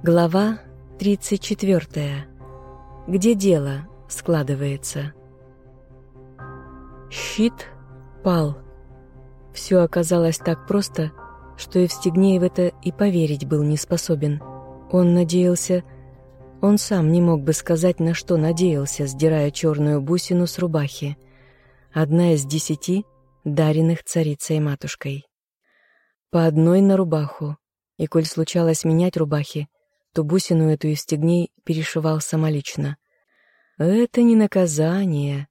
Глава 34. Где дело складывается. Щит пал. Все оказалось так просто, что Евстигнеев это и поверить был не способен. Он надеялся... Он сам не мог бы сказать, на что надеялся, сдирая черную бусину с рубахи. Одна из десяти, даренных царицей-матушкой. По одной на рубаху, и коль случалось менять рубахи, то бусину эту из стегней перешивал самолично. Это не наказание.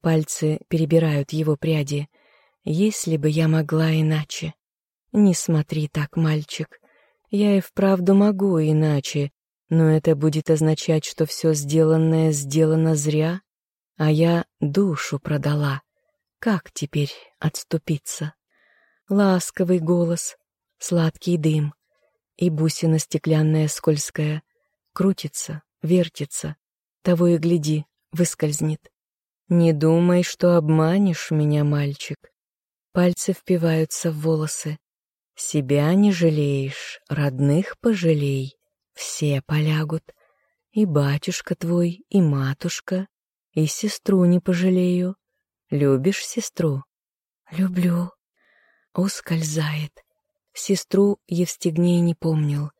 Пальцы перебирают его пряди. Если бы я могла иначе. Не смотри так, мальчик. Я и вправду могу иначе, но это будет означать, что все сделанное сделано зря, а я душу продала. Как теперь отступиться? Ласковый голос, сладкий дым и бусина стеклянная скользкая крутится, вертится, того и гляди, выскользнет. Не думай, что обманешь меня, мальчик. Пальцы впиваются в волосы. Себя не жалеешь, родных пожалей. Все полягут. И батюшка твой, и матушка, и сестру не пожалею. Любишь сестру? Люблю. Ускользает. Сестру Евстигней не помнил.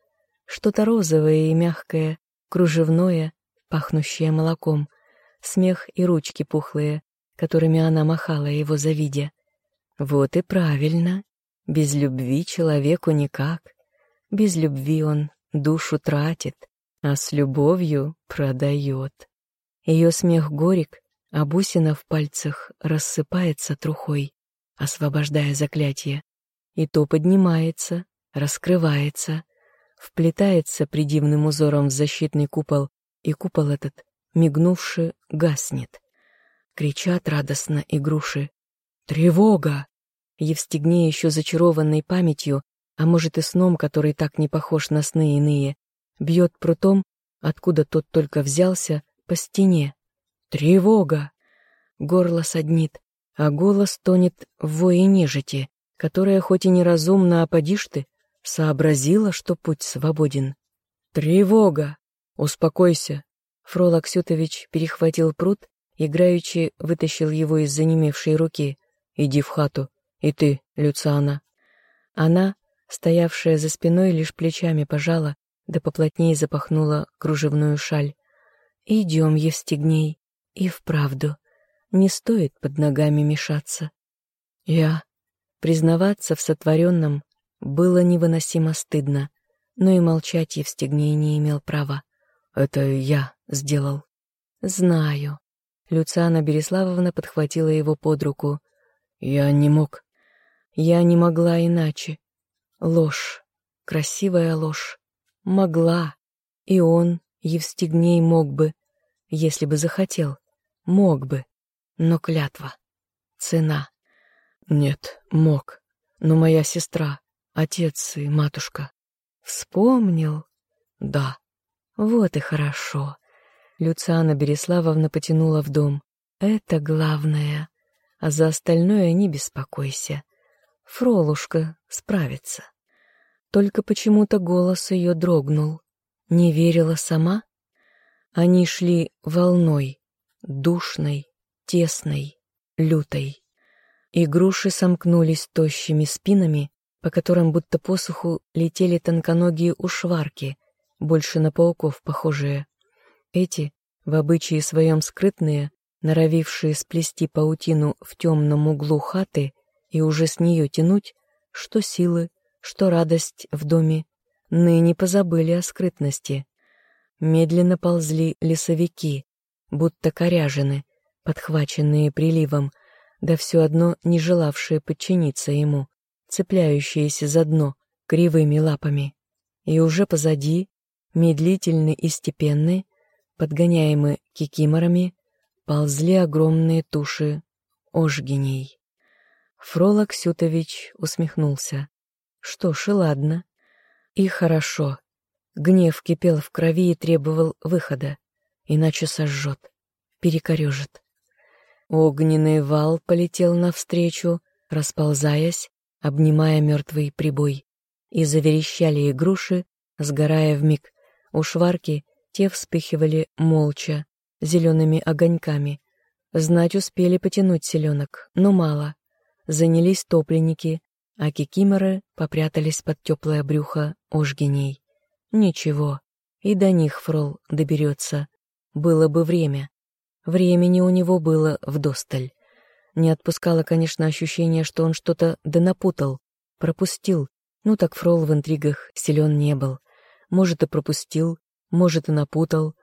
Что-то розовое и мягкое, кружевное, пахнущее молоком, смех и ручки пухлые, которыми она махала его завидя. Вот и правильно. Без любви человеку никак. Без любви он душу тратит, а с любовью продает. Ее смех горек, а бусина в пальцах рассыпается трухой, освобождая заклятие и то поднимается, раскрывается, вплетается придивным узором в защитный купол, и купол этот, мигнувши, гаснет. Кричат радостно игруши. «Тревога!» Евстигней еще зачарованной памятью, а может и сном, который так не похож на сны иные, бьет прутом, откуда тот только взялся, по стене. «Тревога!» Горло саднит, а голос тонет в вое нежити, которая, хоть и неразумна, а подишь ты, сообразила, что путь свободен. «Тревога! Успокойся!» Фрол Аксютович перехватил пруд, играючи вытащил его из занемевшей руки. «Иди в хату. И ты, Люциана». Она, стоявшая за спиной, лишь плечами пожала, да поплотнее запахнула кружевную шаль. «Идем, Евстигней, и вправду, не стоит под ногами мешаться». «Я...» Признаваться в сотворенном было невыносимо стыдно, но и молчать Евстигней не имел права. «Это я сделал». «Знаю». Люциана Береславовна подхватила его под руку. «Я не мог». «Я не могла иначе. Ложь. Красивая ложь. Могла. И он, Евстигней, мог бы, если бы захотел. Мог бы. Но клятва. Цена. Нет, мог. Но моя сестра, отец и матушка. Вспомнил? Да. Вот и хорошо. Люциана Береславовна потянула в дом. Это главное. А за остальное не беспокойся. Фролушка справится. Только почему-то голос ее дрогнул. Не верила сама? Они шли волной, душной, тесной, лютой и груши сомкнулись тощими спинами, по которым будто посуху летели тонконогие ушварки, больше на пауков похожие. Эти, в обычае своем скрытные, норовившие сплести паутину в темном углу хаты и уже с нее тянуть, что силы, что радость в доме, ныне позабыли о скрытности. Медленно ползли лесовики, будто коряжины, подхваченные приливом, да все одно не желавшие подчиниться ему, цепляющиеся за дно кривыми лапами. И уже позади, медлительны и степенны, подгоняемые кикиморами, ползли огромные туши ожгиней. Фролок Сютович усмехнулся. Что ж, и ладно. И хорошо. Гнев кипел в крови и требовал выхода, иначе сожжет, перекорежит. Огненный вал полетел навстречу, расползаясь, обнимая мертвый прибой, и заверещали игруши, сгорая вмиг, У шварки те вспыхивали молча, зелеными огоньками. Знать успели потянуть селенок, но мало. Занялись топленники, а кикиморы попрятались под теплое брюхо ожгиней. Ничего, и до них фрол доберется. Было бы время. Времени у него было вдосталь. Не отпускало, конечно, ощущение, что он что-то да напутал, пропустил. Ну так фрол в интригах силен не был. Может, и пропустил, может, и напутал.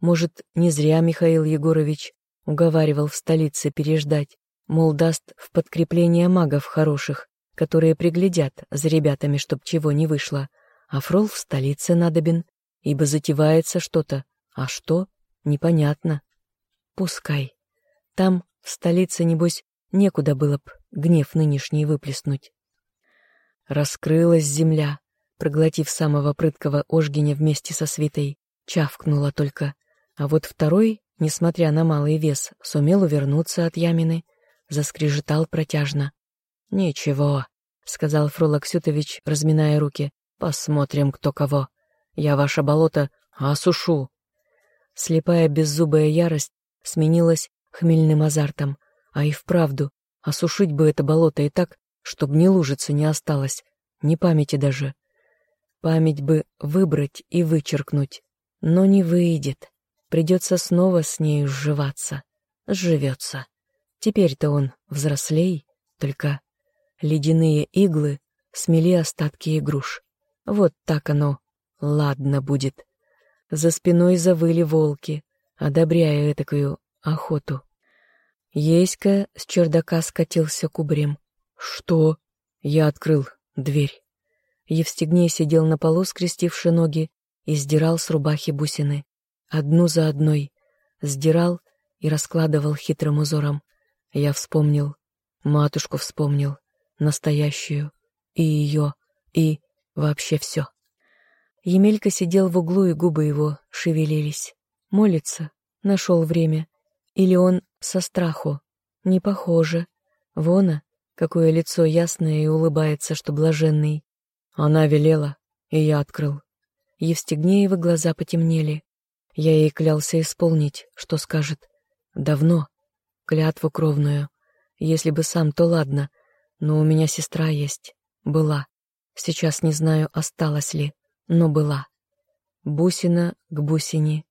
Может, не зря Михаил Егорович уговаривал в столице переждать, мол, даст в подкрепление магов хороших, которые приглядят за ребятами, чтоб чего не вышло. А фрол в столице надобен, ибо затевается что-то. А что? Непонятно. Пускай. Там, в столице, небось, некуда было б гнев нынешний выплеснуть. Раскрылась земля, проглотив самого прыткого Ожгиня вместе со свитой, чавкнула только. А вот второй, несмотря на малый вес, сумел увернуться от ямины, заскрежетал протяжно. «Ничего», — сказал Фрол Аксютович, разминая руки, — «посмотрим, кто кого. Я ваше болото осушу». Слепая беззубая ярость сменилась хмельным азартом, а и вправду, осушить бы это болото и так, чтоб ни лужицы не осталось, ни памяти даже. Память бы выбрать и вычеркнуть, но не выйдет. Придется снова с нею сживаться. Сживется. Теперь-то он взрослей, только ледяные иглы смели остатки игруш. Вот так оно, ладно будет. За спиной завыли волки, одобряя этакую охоту. Еська с чердака скатился кубрем. «Что?» Я открыл дверь. Евстигней сидел на полу, скрестивши ноги, и сдирал с рубахи бусины. Одну за одной. Сдирал и раскладывал хитрым узором. Я вспомнил. Матушку вспомнил. Настоящую. И ее. И вообще все. Емелька сидел в углу, и губы его шевелились. Молится. Нашел время. Или он со страху. Не похоже. Вона, какое лицо ясное и улыбается, что блаженный. Она велела, и я открыл. Евстигнеевы глаза потемнели. Я ей клялся исполнить, что скажет. Давно. Клятву кровную. Если бы сам, то ладно. Но у меня сестра есть. Была. Сейчас не знаю, осталась ли, но была. Бусина к бусине.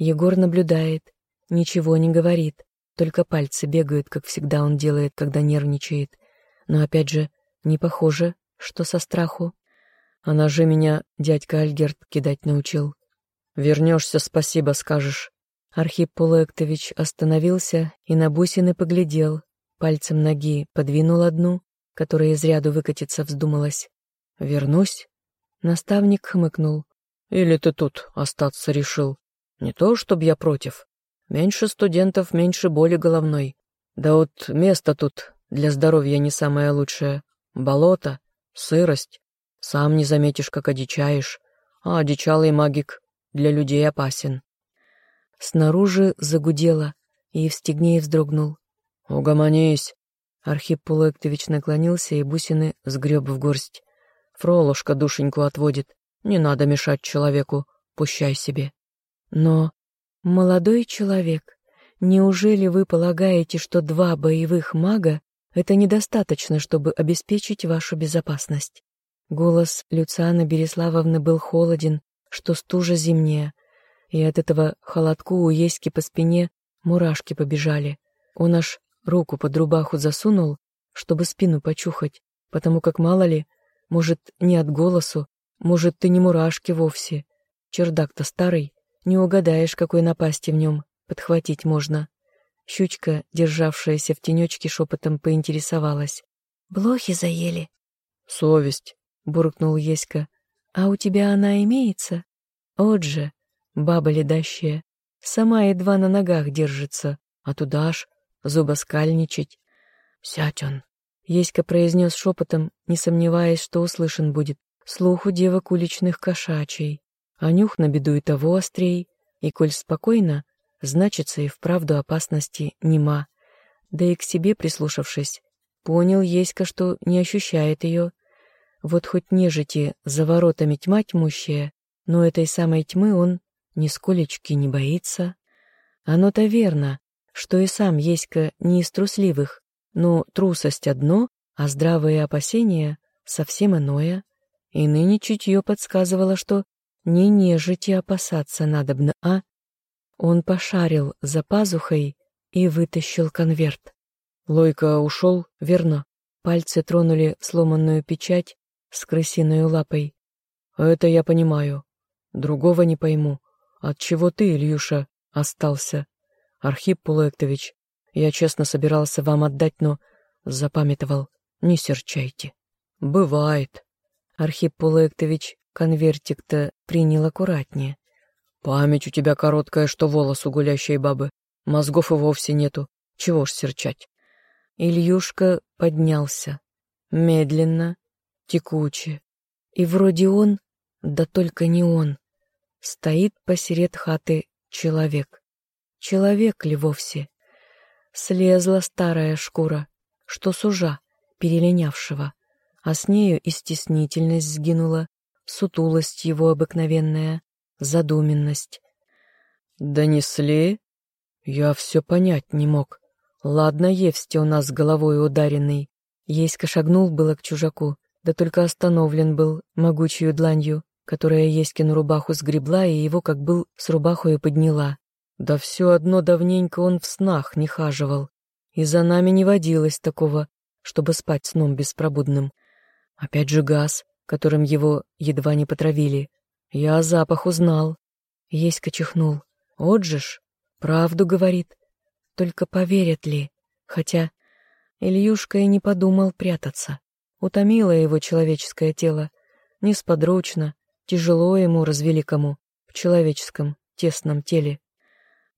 Егор наблюдает, ничего не говорит, только пальцы бегают, как всегда он делает, когда нервничает. Но опять же, не похоже, что со страху. Она же меня, дядька Альгерт, кидать научил. Вернешься, спасибо скажешь. Архип Полуэктович остановился и на бусины поглядел, пальцем ноги подвинул одну, которая из ряду выкатиться вздумалась. «Вернусь?» Наставник хмыкнул. «Или ты тут остаться решил? Не то, чтоб я против. Меньше студентов, меньше боли головной. Да вот место тут для здоровья не самое лучшее. Болото, сырость. Сам не заметишь, как одичаешь. А одичалый магик для людей опасен. Снаружи загудело, и Евстигней вздрогнул. «Угомонись!» Архип Пулектович наклонился и бусины сгреб в горсть. «Фролушка душеньку отводит. Не надо мешать человеку. Пущай себе». «Но, молодой человек, неужели вы полагаете, что два боевых мага — это недостаточно, чтобы обеспечить вашу безопасность?» Голос Люцианы Береславовны был холоден, что стужа зимняя, и от этого холодку у Еськи по спине мурашки побежали. Он аж руку под рубаху засунул, чтобы спину почухать, потому как, мало ли, может, не от голосу, может, ты не мурашки вовсе. Чердак-то старый, не угадаешь, какой напасти в нем подхватить можно. Щучка, державшаяся в тенечке, шепотом поинтересовалась. «Блохи заели?» «Совесть», — буркнул Еська. «А у тебя она имеется?» «Вот же, баба ледащая, сама едва на ногах держится, а туда аж зубоскальничать». «Сядь он», — Еська произнес шепотом, не сомневаясь, что услышан будет. Слух у девок уличных кошачий, а нюх на беду и того острей, и коль спокойно, значится и вправду опасности нема. Да и к себе прислушавшись, понял Еська, что не ощущает ее, вот хоть нежити за воротами тьма тьмущая, но этой самой тьмы он нисколечки не боится. Оно-то верно, что и сам Еська не из трусливых, но трусость одно, а здравые опасения совсем иное. И ныне чутье подсказывало, что не нежити опасаться надобно, а... Он пошарил за пазухой и вытащил конверт. Лойка ушел, верно. Пальцы тронули сломанную печать с крысиной лапой. Это я понимаю. Другого не пойму. От чего ты, Ильюша, остался? Архип Пулектович, я честно собирался вам отдать, но запамятовал. Не серчайте. Бывает. Архип Пулектович конвертик-то принял аккуратнее. Память у тебя короткая, что волос у гулящей бабы. Мозгов и вовсе нету. Чего ж серчать? Ильюшка поднялся. Медленно, текуче. И вроде он, да только не он. Стоит посеред хаты человек. Человек ли вовсе? Слезла старая шкура, что сужа, перелинявшего, а с нею и стеснительность сгинула, сутулость его обыкновенная, задуменность. «Донесли?» Я все понять не мог. Ладно, Евсти у нас головой ударенный. Еська шагнул было к чужаку, да только остановлен был могучую дланью, которая Еськину рубаху сгребла и его как был с рубахою подняла. Да все одно давненько он в снах не хаживал, и за нами не водилось такого, чтобы спать сном беспробудным. Опять же газ, которым его едва не потравили. Я запах узнал. Еська чихнул. Вот же ж, правду говорит. Только поверят ли? Хотя Ильюшка и не подумал прятаться. Утомило его человеческое тело. Несподручно, тяжело ему развеликому, в человеческом, тесном теле.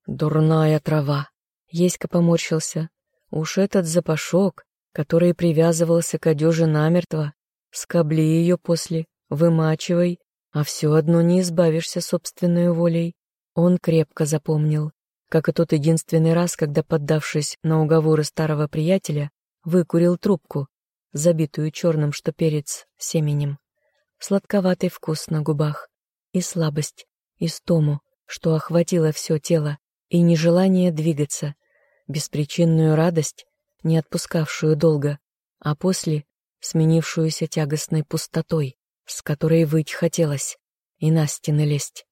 Дурная трава. Еська поморщился. Уж этот запашок, который привязывался к одежи намертво, скобли ее после, вымачивай, а все одно не избавишься собственной волей. Он крепко запомнил, как и тот единственный раз, когда, поддавшись на уговоры старого приятеля, выкурил трубку, забитую черным, что перец, семенем. Сладковатый вкус на губах, и слабость, и стому, что охватило все тело, и нежелание двигаться, беспричинную радость, не отпускавшую долго, а после сменившуюся тягостной пустотой, с которой выть хотелось, и на стены лезть.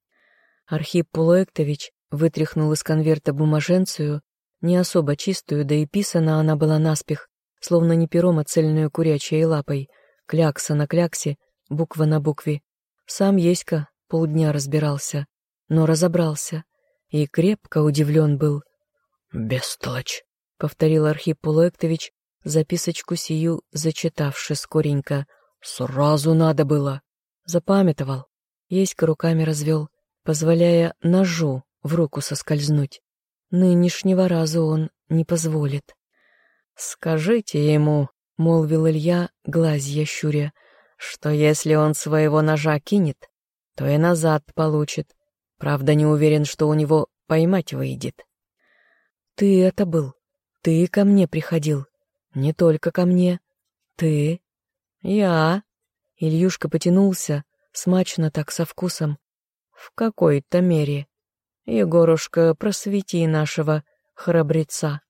Архип Пулуэктович вытряхнул из конверта бумаженцию, не особо чистую, да и писана она была наспех, словно не пером, а цельную курячей лапой, клякса на кляксе, буква на букве. Сам Еська полдня разбирался, но разобрался, и крепко удивлен был. «Бестолочь», — повторил Архип Пулуэктович, записочку сию зачитавши скоренько. «Сразу надо было». Запамятовал. Еська руками развел, позволяя ножу в руку соскользнуть. Нынешнего разу он не позволит. «Скажите ему», — молвил Илья, глазья щуря, «что если он своего ножа кинет, то и назад получит, Правда, не уверен, что у него поймать выйдет. Ты это был. Ты ко мне приходил. Не только ко мне. Ты. Я. Ильюшка потянулся, смачно так со вкусом. В какой-то мере. Егорушка, просвети нашего храбреца.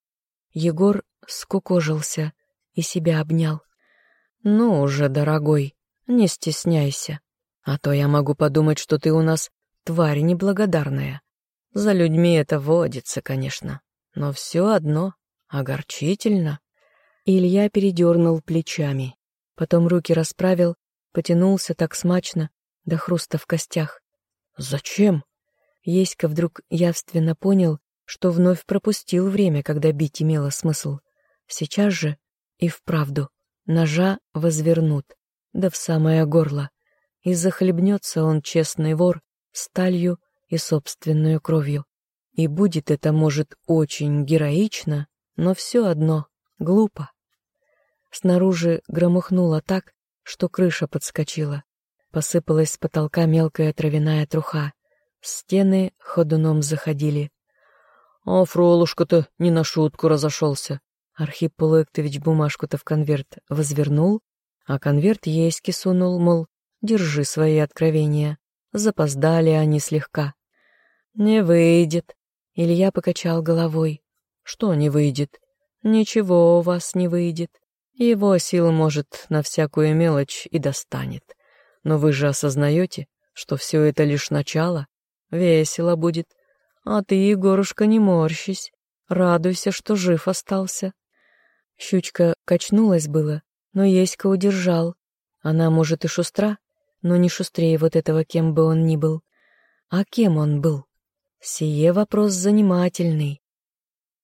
Егор скукожился и себя обнял. «Ну уже, дорогой, не стесняйся, а то я могу подумать, что ты у нас тварь неблагодарная. За людьми это водится, конечно, но все одно огорчительно. Илья передернул плечами, потом руки расправил, потянулся так смачно, до хруста в костях. «Зачем?» Еська вдруг явственно понял, что вновь пропустил время, когда бить имело смысл. Сейчас же и вправду ножа возвернут, да в самое горло, и захлебнется он, честный вор, сталью и собственную кровью. И будет это, может, очень героично, но все одно глупо. Снаружи громыхнуло так, что крыша подскочила. Посыпалась с потолка мелкая травяная труха. Стены ходуном заходили. «А Фролушка-то не на шутку разошелся». Архип Пулуэктович бумажку-то в конверт возвернул, а конверт Еське сунул, мол, держи свои откровения Запоздали они слегка. «Не выйдет», — Илья покачал головой. «Что не выйдет? Ничего у вас не выйдет. Его сил, может, на всякую мелочь и достанет. Но вы же осознаете, что все это лишь начало? Весело будет. А ты, Егорушка, не морщись. Радуйся, что жив остался». Щучка качнулась было, но Еська удержал. Она, может, и шустра, но не шустрее вот этого, кем бы он ни был. А кем он был? Сие вопрос занимательный.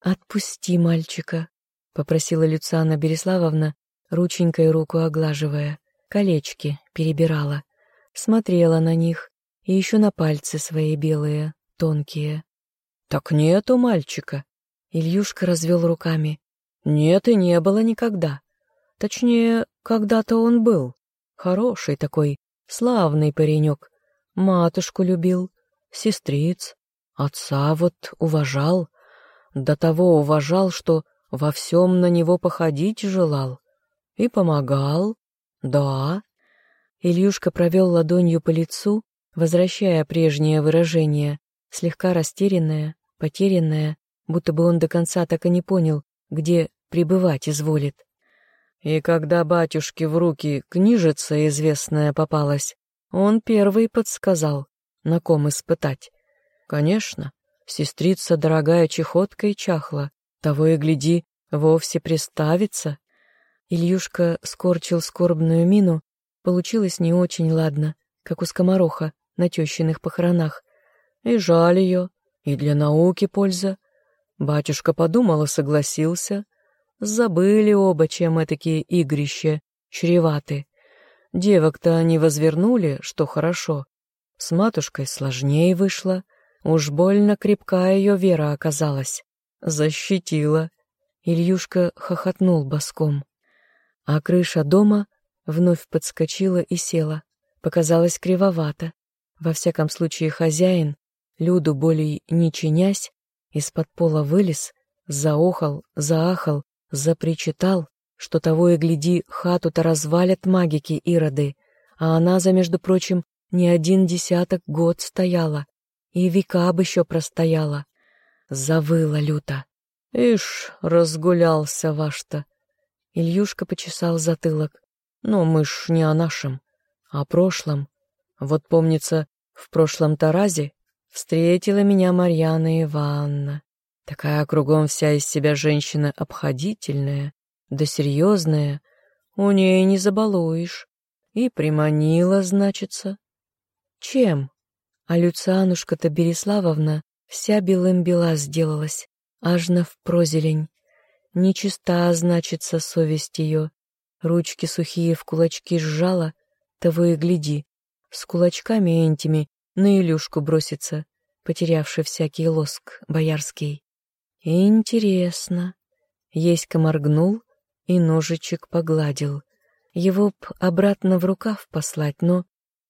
«Отпусти мальчика», — попросила Люциана Береславовна, рученькой руку оглаживая, колечки перебирала, смотрела на них и еще на пальцы свои белые, тонкие. «Так нету мальчика», — Ильюшка развел руками. «Нет и не было никогда. Точнее, когда-то он был. Хороший такой, славный паренек. Матушку любил, сестриц, отца вот уважал. До того уважал, что во всем на него походить желал. И помогал. Да. Ильюшка провел ладонью по лицу, возвращая прежнее выражение, слегка растерянное, потерянное, будто бы он до конца так и не понял, где пребывать изволит. И когда батюшке в руки книжица известная попалась, он первый подсказал, на ком испытать. Конечно, сестрица дорогая чехоткой чахла, того и гляди, вовсе приставится. Ильюшка скорчил скорбную мину, получилось не очень ладно, как у скомороха на тещиных похоронах. И жаль ее, и для науки польза. Батюшка подумал и согласился — Забыли оба, чем этакие игрища чреваты. Девок-то они возвернули, что хорошо. С матушкой сложнее вышло. Уж больно крепкая ее вера оказалась. Защитила. Ильюшка хохотнул боском. А крыша дома вновь подскочила и села. Показалось кривовато. Во всяком случае, хозяин, Люду более не чинясь, из-под пола вылез, заохал, заахал Запричитал, что того и гляди, хату-то развалят магики Ироды, а она за, между прочим, не один десяток год стояла, и века бы еще простояла. Завыла люто. «Ишь, разгулялся ваш-то!» Ильюшка почесал затылок. «Но мы ж не о нашем, а о прошлом. Вот, помнится, в прошлом Таразе встретила меня Марьяна Ивановна. Такая кругом вся из себя женщина обходительная, да серьезная, у ней не забалуешь. И приманила, значится. Чем? А Люцианушка-то Береславовна вся белым-бела сделалась, аж на впрозелень. Нечиста, значится, совесть ее. Ручки сухие в кулачки сжала, того и гляди. С кулачками этими на Илюшку бросится, потерявший всякий лоск боярский. Интересно. Еська моргнул и ножичек погладил. Его б обратно в рукав послать, но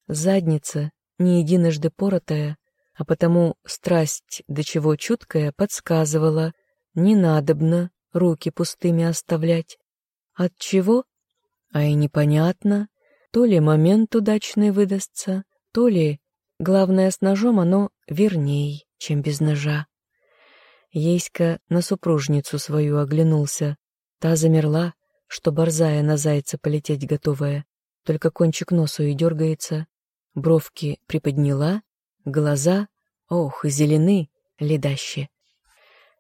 задница не единожды поротая, а потому страсть до чего чуткая подсказывала, не надобно руки пустыми оставлять. От чего? А и непонятно, то ли момент удачный выдастся, то ли, главное, с ножом оно верней, чем без ножа. Еська на супружницу свою оглянулся. Та замерла, что борзая на зайца полететь готовая, только кончик носу и дергается. Бровки приподняла, глаза, ох, зелены, ледаще.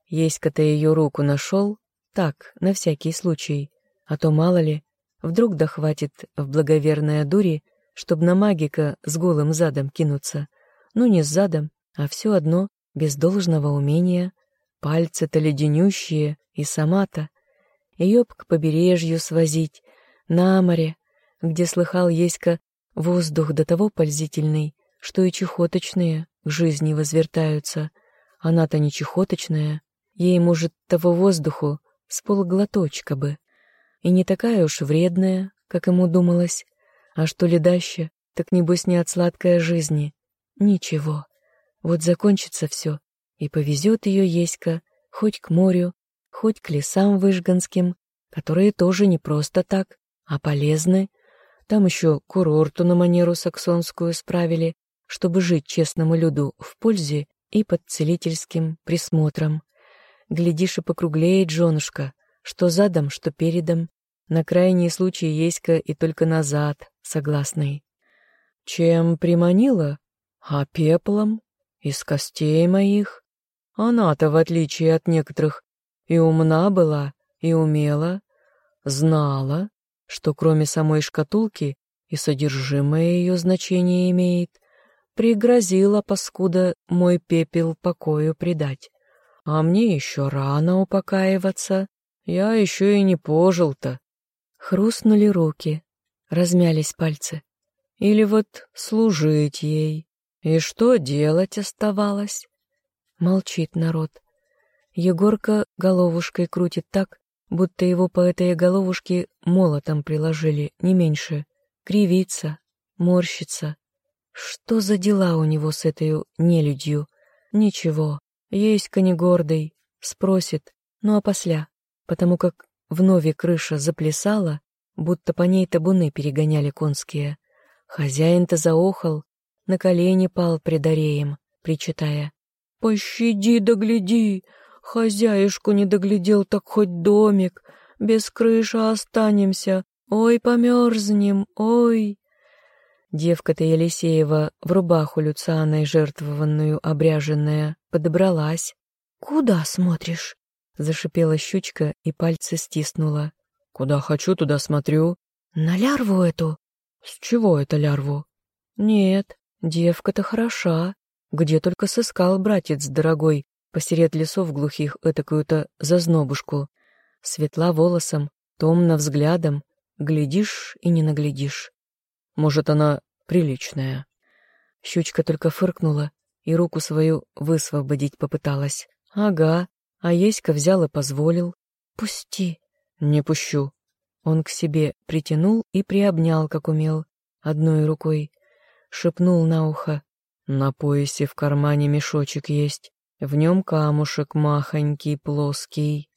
Еська-то ее руку нашел, так, на всякий случай, а то мало ли, вдруг да хватит в благоверной дури, чтоб на магика с голым задом кинуться. Ну, не с задом, а все одно, без должного умения — Пальцы-то леденющие, и сама-то. Ее б к побережью свозить, на море, где слыхал Еська воздух до того пользительный, что и чехоточные к жизни возвертаются. Она-то не чехоточная, ей, может, того воздуху с полглоточка бы. И не такая уж вредная, как ему думалось, а что ледаща, так небось не от сладкой жизни. Ничего, вот закончится все, и повезет ее Еська хоть к морю, хоть к лесам выжганским, которые тоже не просто так, а полезны. Там еще курорту на манеру саксонскую справили, чтобы жить честному люду в пользе и под целительским присмотром. Глядишь, и покруглеет женушка, что задом, что передом, на крайний случай еська и только назад, согласный. Чем приманила? А пеплом? Из костей моих? Она-то, в отличие от некоторых, и умна была, и умела, знала, что кроме самой шкатулки и содержимое ее значение имеет, пригрозила, паскуда, мой пепел покою предать. А мне еще рано упокаиваться, я еще и не пожил-то. Хрустнули руки, размялись пальцы. Или вот служить ей. И что делать оставалось? Молчит народ. Егорка головушкой крутит так, будто его по этой головушке молотом приложили, не меньше. Кривится, морщится. Что за дела у него с этой нелюдью? Ничего, есть не гордый, спросит, ну а после, потому как вновь крыша заплясала, будто по ней табуны перегоняли конские. Хозяин-то заохал, на колени пал пред ареем, причитая. «Пощади да гляди! Хозяюшку не доглядел, так хоть домик, без крыши останемся, ой, померзнем, ой!» Девка-то Елисеева в рубаху Люцианой жертвованную обряженная подобралась. «Куда смотришь?» — зашипела щучка и пальцы стиснула. «Куда хочу, туда смотрю». «На лярву эту?» «С чего это лярву?» «Нет, девка-то хороша. Где только сыскал братец дорогой посеред лесов глухих этакую-то зазнобушку. Светла волосом, томно взглядом, глядишь и не наглядишь. Может, она приличная. Щучка только фыркнула и руку свою высвободить попыталась. Ага, а Еська взял и позволил. «Пусти». «Не пущу». Он к себе притянул и приобнял, как умел, одной рукой. Шепнул на ухо. «На поясе в кармане мешочек есть. В нем камушек махонький, плоский.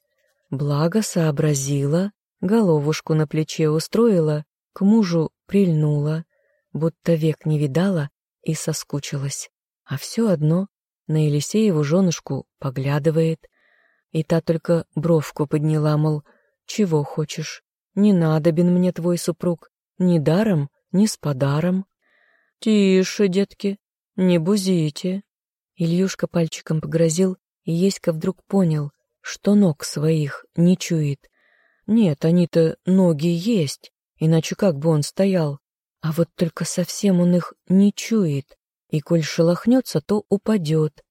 Благо сообразила, головушку на плече устроила, к мужу прильнула, будто век не видала и соскучилась. А все одно на Елисееву женушку поглядывает. И та только бровку подняла, мол, чего хочешь, не надобен мне твой супруг, ни даром, ни с подаром. Тише, детки, не бузите, Ильюшка пальчиком погрозил, и Еська вдруг понял, что ног своих не чует. Нет, они-то ноги есть, иначе как бы он стоял. А вот только совсем он их не чует, и коль шелохнется, то упадет.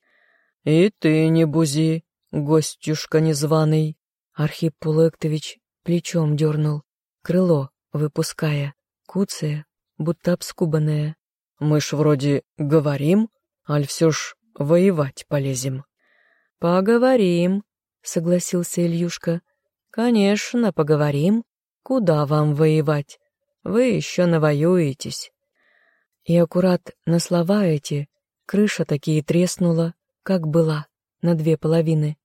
«И ты не бузи, гостюшка незваный!» Архип Пулектович плечом дернул, крыло выпуская, куцая, будто обскубанное. «Мы ж вроде говорим, аль все ж воевать полезем». «Поговорим», — согласился Ильюшка. «Конечно, поговорим. Куда вам воевать? Вы еще навоюетесь». И аккурат на слова эти крыша такие треснула, как была, на две половины.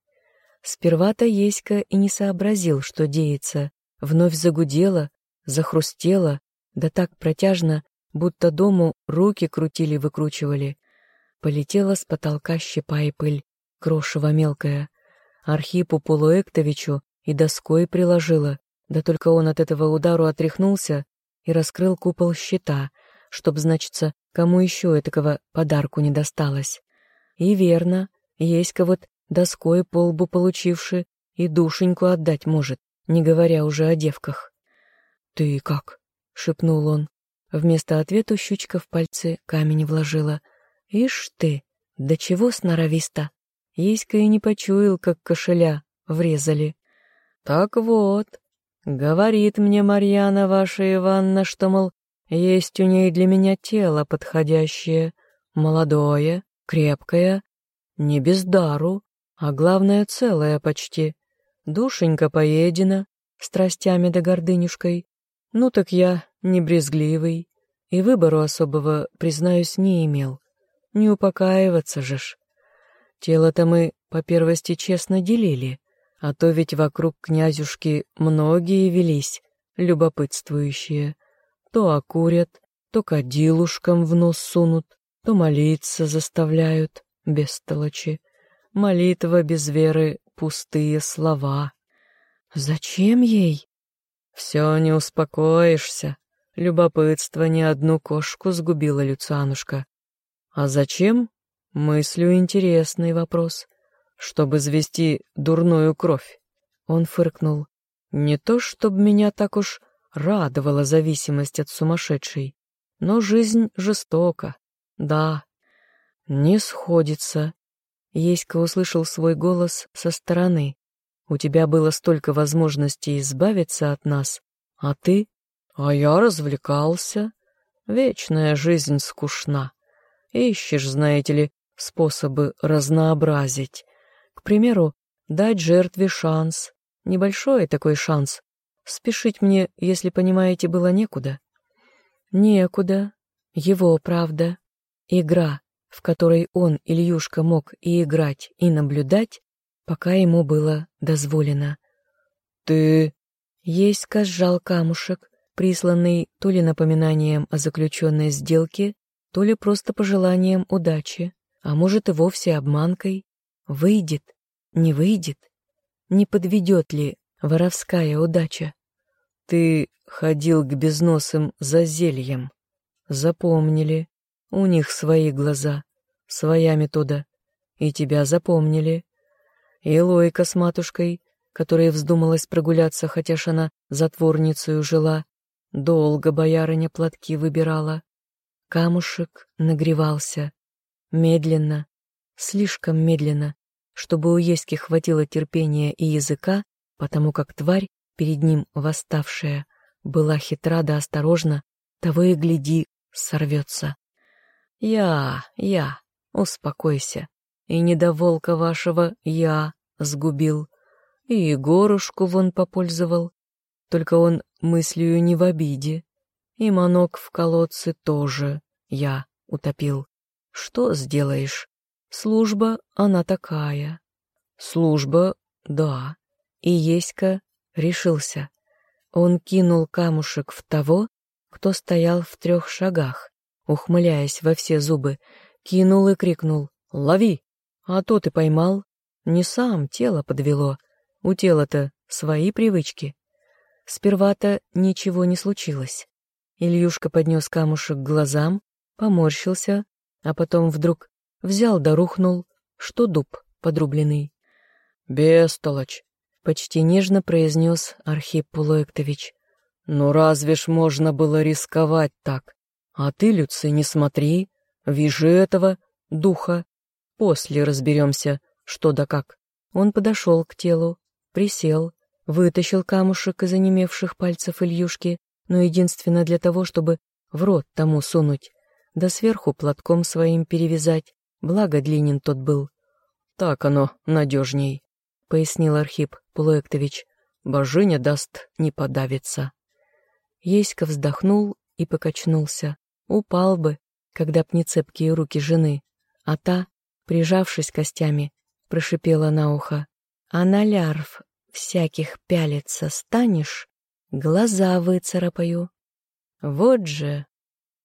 Сперва-то Еська и не сообразил, что деется, вновь загудела, захрустела, да так протяжно, будто дому руки крутили-выкручивали. Полетела с потолка щепа и пыль, крошево мелкая. Архипу Полуэктовичу и доской приложила, да только он от этого удару отряхнулся и раскрыл купол щита, чтоб, значится, кому еще этакого подарку не досталось. И верно, есть-ка вот доской полбу получивши и душеньку отдать может, не говоря уже о девках. «Ты как?» — шепнул он. Вместо ответа щучка в пальцы камень вложила — Ишь ты, до чего сноровисто. Еська и не почуял, как кошеля врезали. Так вот, говорит мне Марьяна ваша Иванна, что, мол, есть у ней для меня тело подходящее, молодое, крепкое, не без дару, а главное целое почти. Душенька поедена, страстями да гордынюшкой. Ну так я не брезгливый, и выбору особого, признаюсь, не имел. Не упокаиваться же ж. Тело-то мы по первости честно делили, а то ведь вокруг князюшки многие велись, любопытствующие. То окурят, то кадилушкам в нос сунут, то молиться заставляют, бестолочи. Молитва без веры — пустые слова. Зачем ей? Все не успокоишься. Любопытство ни одну кошку сгубило Люцианушка. А зачем? Мыслю интересный вопрос. Чтобы завести дурную кровь. Он фыркнул. Не то, чтобы меня так уж радовала зависимость от сумасшедшей, но жизнь жестока. Да, не сходится. Еська услышал свой голос со стороны. У тебя было столько возможностей избавиться от нас, а ты... А я развлекался. Вечная жизнь скучна. Ищешь, знаете ли, способы разнообразить. К примеру, дать жертве шанс. Небольшой такой шанс. Спешить мне, если понимаете, было некуда. Некуда. Его правда. Игра, в которой он, Ильюшка, мог и играть, и наблюдать, пока ему было дозволено. «Ты...» Еська сжал камушек, присланный то ли напоминанием о заключенной сделке, то ли просто пожеланием удачи, а может и вовсе обманкой. Выйдет, не выйдет, не подведет ли воровская удача. Ты ходил к безносым за зельем. Запомнили. У них свои глаза, своя метода. И тебя запомнили. И Лойка с матушкой, которая вздумалась прогуляться, хотя ж она затворницею жила, долго боярыня платки выбирала. Камушек нагревался. Медленно, слишком медленно, чтобы у Еськи хватило терпения и языка, потому как тварь, перед ним восставшая, была хитра да осторожна, того и гляди, сорвется. Я, я, успокойся. И недоволка вашего я сгубил. И Егорушку вон попользовал. Только он мыслью не в обиде. И манок в колодце тоже я утопил. Что сделаешь? Служба, она такая. Служба, да. И Еська решился. Он кинул камушек в того, кто стоял в трех шагах ухмыляясь во все зубы, кинул и крикнул «Лови!» А то ты поймал. Не сам, тело подвело. У тела-то свои привычки. Сперва-то ничего не случилось. Ильюшка поднес камушек к глазам, поморщился, а потом вдруг взял да рухнул, что дуб подрубленный. «Бестолочь!» — почти нежно произнес Архип Пулуэктович. «Ну разве ж можно было рисковать так? А ты, Люци, не смотри, вижу этого духа. После разберемся, что да как. Он подошел к телу, присел, вытащил камушек из онемевших пальцев Ильюшки, но единственно для того, чтобы в рот тому сунуть, да сверху платком своим перевязать, благо длинен тот был. «Так оно надежней», — пояснил Архип Полуэктович. «Божиня даст не подавиться». Еська вздохнул и покачнулся. Упал бы, когда б не цепкие руки жены, а та, прижавшись костями, прошипела на ухо. «А на лярв всяких пялиться станешь, глаза выцарапаю». Вот же,